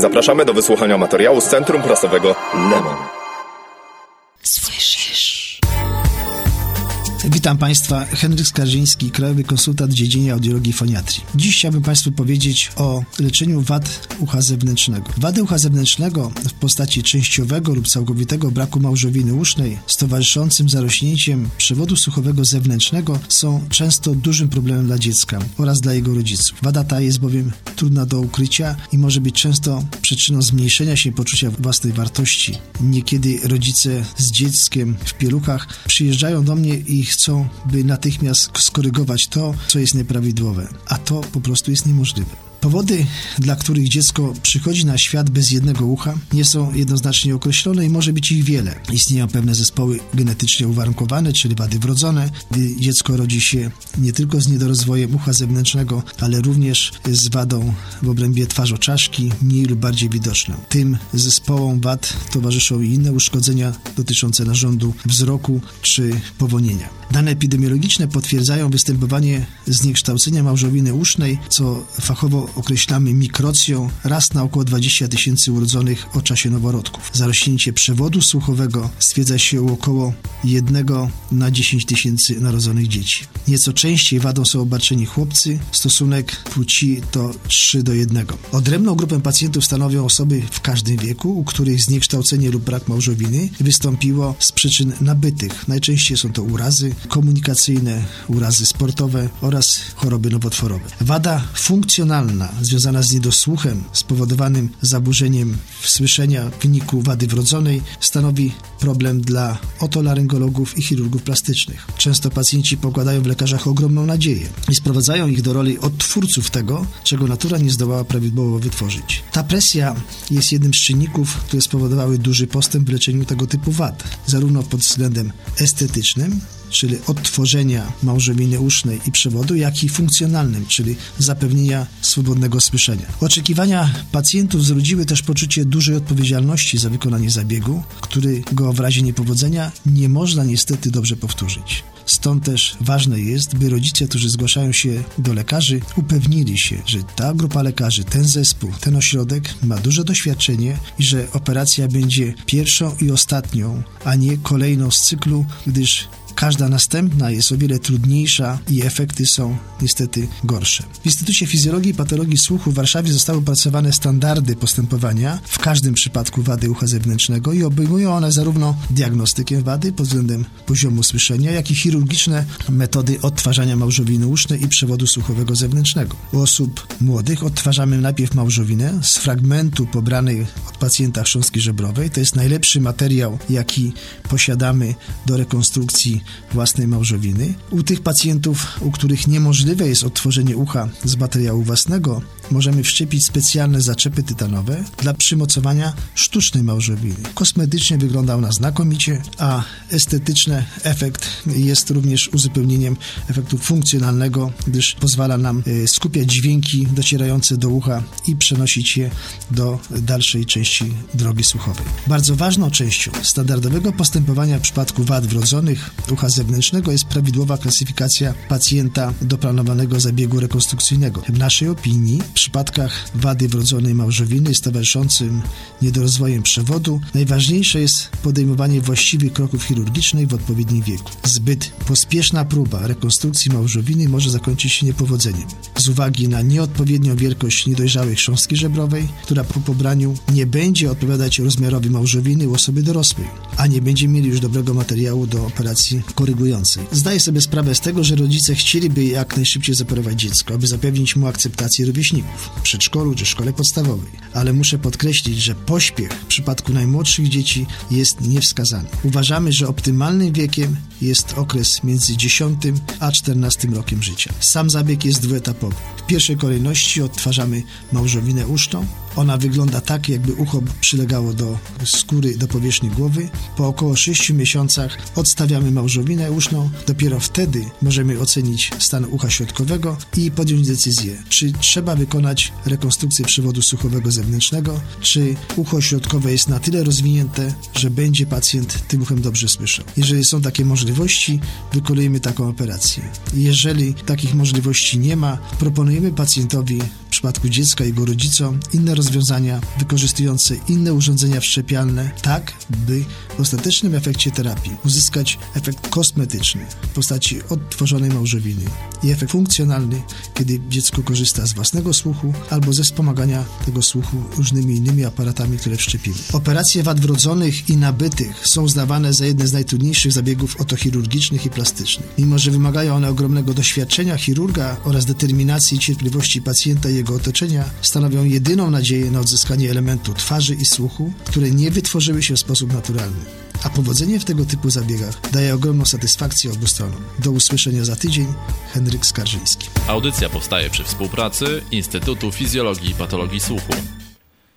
Zapraszamy do wysłuchania materiału z Centrum Prasowego Lemon. Słyszysz? Witam Państwa, Henryk Skarżyński, krajowy konsultant w dziedzinie audiologii i foniatrii. Dziś chciałbym Państwu powiedzieć o leczeniu wad ucha zewnętrznego. Wady ucha zewnętrznego w postaci częściowego lub całkowitego braku małżowiny usznej z towarzyszącym zarośnięciem przewodu słuchowego zewnętrznego są często dużym problemem dla dziecka oraz dla jego rodziców. Wada ta jest bowiem trudna do ukrycia i może być często przyczyną zmniejszenia się poczucia własnej wartości. Niekiedy rodzice z dzieckiem w pieluchach przyjeżdżają do mnie i chcą, by natychmiast skorygować to, co jest nieprawidłowe, a to po prostu jest niemożliwe. Powody, dla których dziecko przychodzi na świat bez jednego ucha, nie są jednoznacznie określone i może być ich wiele. Istnieją pewne zespoły genetycznie uwarunkowane, czyli wady wrodzone, gdy dziecko rodzi się nie tylko z niedorozwojem ucha zewnętrznego, ale również z wadą w obrębie twarzoczaszki, mniej lub bardziej widoczną. Tym zespołom wad towarzyszą i inne uszkodzenia dotyczące narządu wzroku czy powonienia. Dane epidemiologiczne potwierdzają występowanie zniekształcenia małżowiny usznej, co fachowo określamy mikrocją raz na około 20 tysięcy urodzonych o czasie noworodków. Zarośnięcie przewodu słuchowego stwierdza się u około 1 na 10 tysięcy narodzonych dzieci. Nieco częściej wadą są obarczeni chłopcy, stosunek płci to 3 do 1. Odrębną grupę pacjentów stanowią osoby w każdym wieku, u których zniekształcenie lub brak małżowiny wystąpiło z przyczyn nabytych. Najczęściej są to urazy komunikacyjne, urazy sportowe oraz choroby nowotworowe. Wada funkcjonalna związana z niedosłuchem spowodowanym zaburzeniem słyszenia w wyniku wady wrodzonej stanowi problem dla otolaryngologów i chirurgów plastycznych. Często pacjenci pokładają w lekarzach ogromną nadzieję i sprowadzają ich do roli odtwórców tego, czego natura nie zdołała prawidłowo wytworzyć. Ta presja jest jednym z czynników, które spowodowały duży postęp w leczeniu tego typu wad, zarówno pod względem estetycznym, czyli odtworzenia małżowiny usznej i przewodu, jak i funkcjonalnym, czyli zapewnienia swobodnego słyszenia. Oczekiwania pacjentów zrodziły też poczucie dużej odpowiedzialności za wykonanie zabiegu, którego w razie niepowodzenia nie można niestety dobrze powtórzyć. Stąd też ważne jest, by rodzice, którzy zgłaszają się do lekarzy, upewnili się, że ta grupa lekarzy, ten zespół, ten ośrodek ma duże doświadczenie i że operacja będzie pierwszą i ostatnią, a nie kolejną z cyklu, gdyż Każda następna jest o wiele trudniejsza i efekty są niestety gorsze. W Instytucie Fizjologii i Patologii Słuchu w Warszawie zostały opracowane standardy postępowania w każdym przypadku wady ucha zewnętrznego i obejmują one zarówno diagnostykę wady pod względem poziomu słyszenia, jak i chirurgiczne metody odtwarzania małżowiny usznej i przewodu słuchowego zewnętrznego. U osób młodych odtwarzamy najpierw małżowinę z fragmentu pobranej od pacjenta chrząstki żebrowej. To jest najlepszy materiał, jaki posiadamy do rekonstrukcji własnej małżowiny. U tych pacjentów, u których niemożliwe jest odtworzenie ucha z materiału własnego, możemy wszczepić specjalne zaczepy tytanowe dla przymocowania sztucznej małżowiny. Kosmetycznie wygląda ona znakomicie, a estetyczny efekt jest również uzupełnieniem efektu funkcjonalnego, gdyż pozwala nam e, skupiać dźwięki docierające do ucha i przenosić je do dalszej części drogi słuchowej. Bardzo ważną częścią standardowego postępowania w przypadku wad wrodzonych ucha zewnętrznego jest prawidłowa klasyfikacja pacjenta do planowanego zabiegu rekonstrukcyjnego. W naszej opinii w przypadkach wady wrodzonej małżowiny z towarzyszącym niedorozwojem przewodu najważniejsze jest podejmowanie właściwych kroków chirurgicznych w odpowiednim wieku. Zbyt pospieszna próba rekonstrukcji małżowiny może zakończyć się niepowodzeniem. Z uwagi na nieodpowiednią wielkość niedojrzałej chrząstki żebrowej, która po pobraniu nie będzie odpowiadać rozmiarowi małżowiny u osoby dorosłej, a nie będzie mieli już dobrego materiału do operacji korygującej. Zdaję sobie sprawę z tego, że rodzice chcieliby jak najszybciej zaoperować dziecko, aby zapewnić mu akceptację rówieśników w przedszkolu czy szkole podstawowej, ale muszę podkreślić, że pośpiech w przypadku najmłodszych dzieci jest niewskazany. Uważamy, że optymalnym wiekiem jest okres między 10 a 14 rokiem życia. Sam zabieg jest dwuetapowy. Pierwszej kolejności odtwarzamy małżowinę uszną. Ona wygląda tak, jakby ucho przylegało do skóry, do powierzchni głowy. Po około 6 miesiącach odstawiamy małżowinę uszną. Dopiero wtedy możemy ocenić stan ucha środkowego i podjąć decyzję, czy trzeba wykonać rekonstrukcję przewodu słuchowego zewnętrznego, czy ucho środkowe jest na tyle rozwinięte, że będzie pacjent tym uchem dobrze słyszał. Jeżeli są takie możliwości, wykonujemy taką operację. Jeżeli takich możliwości nie ma, proponujemy pacjentowi przypadku dziecka i jego rodzicom inne rozwiązania wykorzystujące inne urządzenia wszczepialne, tak by w ostatecznym efekcie terapii uzyskać efekt kosmetyczny w postaci odtworzonej małżowiny i efekt funkcjonalny, kiedy dziecko korzysta z własnego słuchu albo ze wspomagania tego słuchu różnymi innymi aparatami, które wszczepimy. Operacje wad wrodzonych i nabytych są uznawane za jedne z najtrudniejszych zabiegów otochirurgicznych i plastycznych. Mimo, że wymagają one ogromnego doświadczenia chirurga oraz determinacji i cierpliwości pacjenta i jego otoczenia, stanowią jedyną nadzieję na odzyskanie elementu twarzy i słuchu, które nie wytworzyły się w sposób naturalny. A powodzenie w tego typu zabiegach daje ogromną satysfakcję obu stronom. Do usłyszenia za tydzień. Henryk Skarżyński. Audycja powstaje przy współpracy Instytutu Fizjologii i Patologii Słuchu.